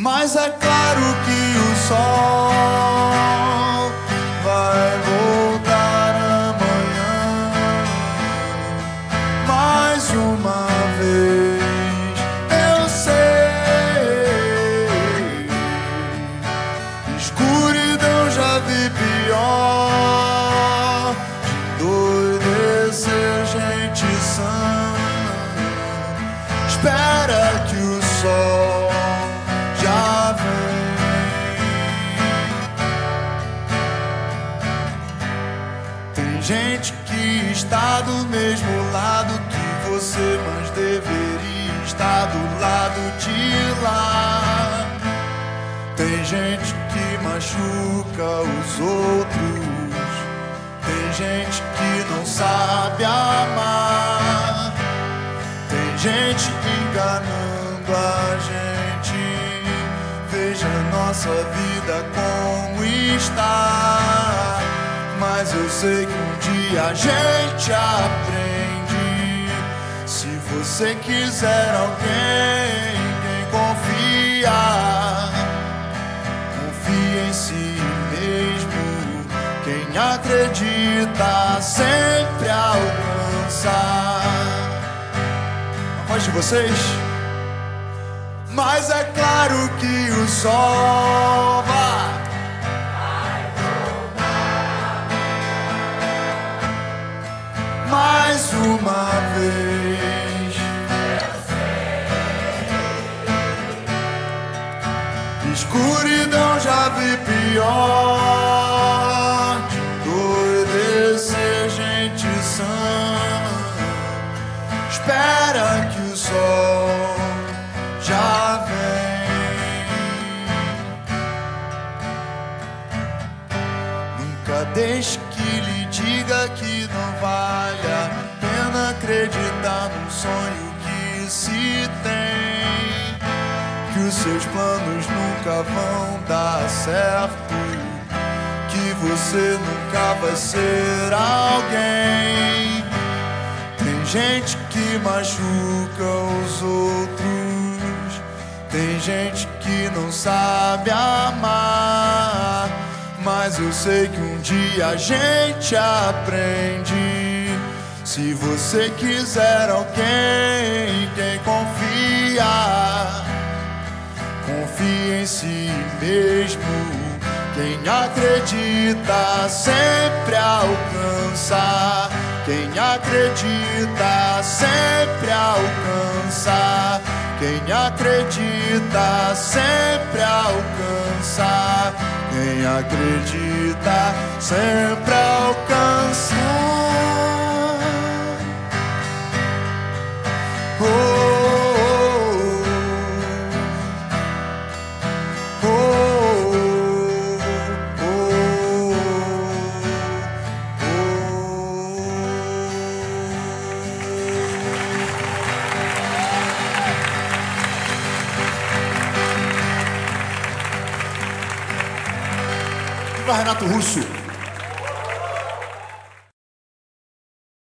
Mas é claro que o sol Tem gente que está do mesmo lado que você, mas deveria estar do lado de lá. Tem gente que machuca os outros. Tem gente que não sabe amar. Tem gente enganando a gente. Veja nossa vida como está. Mas eu sei que um dia a gente aprende. Se você quiser alguém em quem confiar, confie em si mesmo. Quem acredita sempre alcança. A voz de vocês. Mas é claro que o sol vai. Uma vez. Escuridão já vi pior. De endoidecer gente sã. Espera que o sol já vem. Nunca deixe que lhe diga que não vale a acreditar num sonho que se tem. Que os seus planos nunca vão dar certo. Que você nunca vai ser alguém. Tem gente que machuca os outros. Tem gente que não sabe amar. Mas eu sei que um dia a gente aprende. Se você quiser alguém em quem confiar, confie em si mesmo. Quem acredita sempre alcança. Quem acredita sempre alcança. Quem acredita sempre alcança. Quem acredita sempre alcança. Renato Russo.